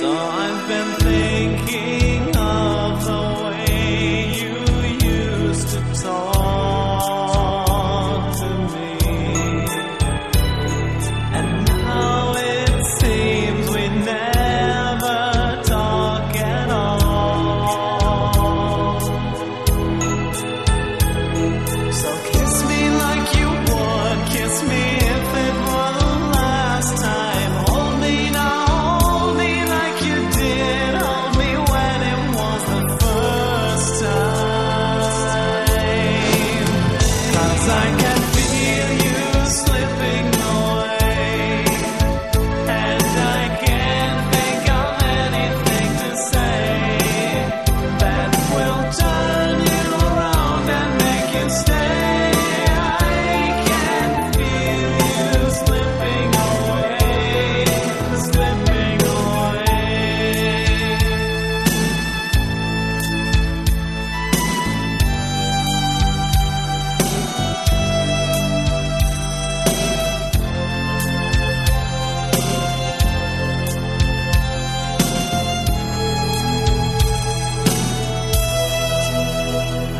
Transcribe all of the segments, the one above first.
So I've been thinking.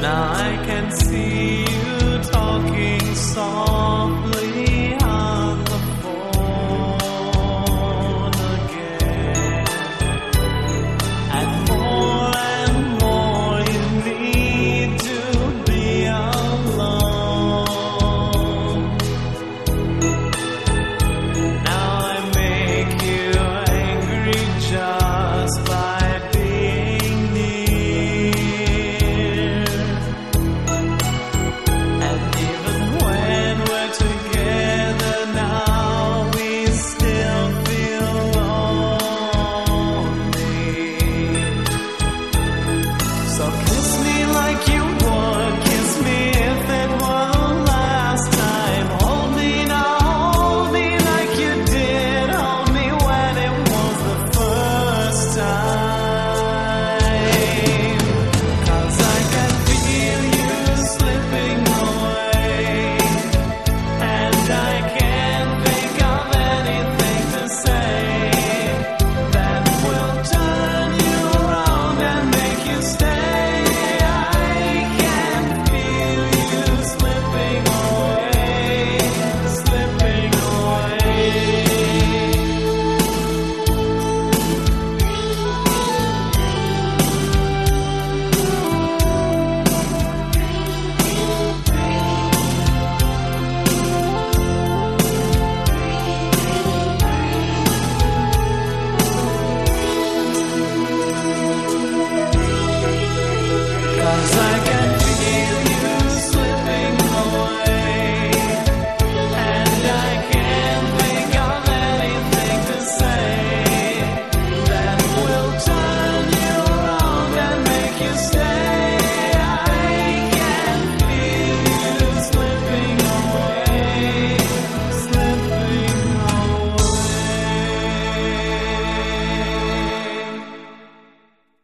Now I can see you talking softly.